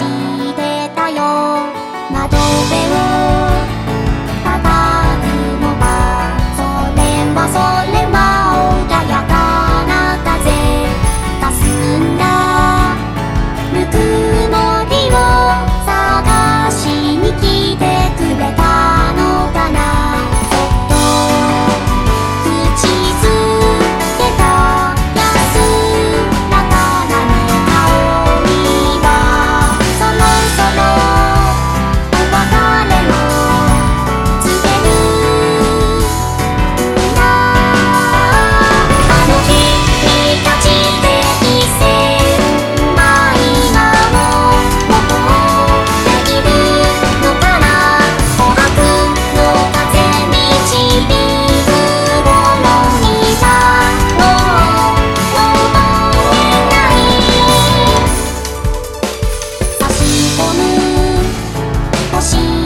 Peace. sun.